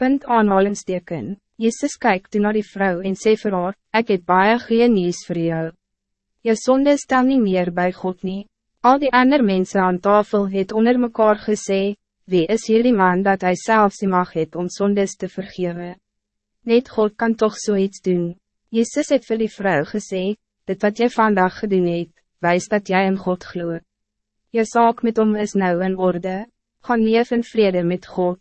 Punt aanhalingsteken, Jezus kyk toe naar die vrouw en sê vir haar, ek het baie goeie nieuws vir jou. Je sonde stel niet meer bij God nie. Al die ander mensen aan tafel het onder mekaar gesê, wie is hier die man dat hij zelfs die mag het om sondes te vergeven? Net God kan toch zoiets doen. Jezus het vir die vrou gesê, dit wat jy vandaag gedoen het, wijs dat jij in God gloeit. Je zaak met om is nou in orde, gaan leef in vrede met God.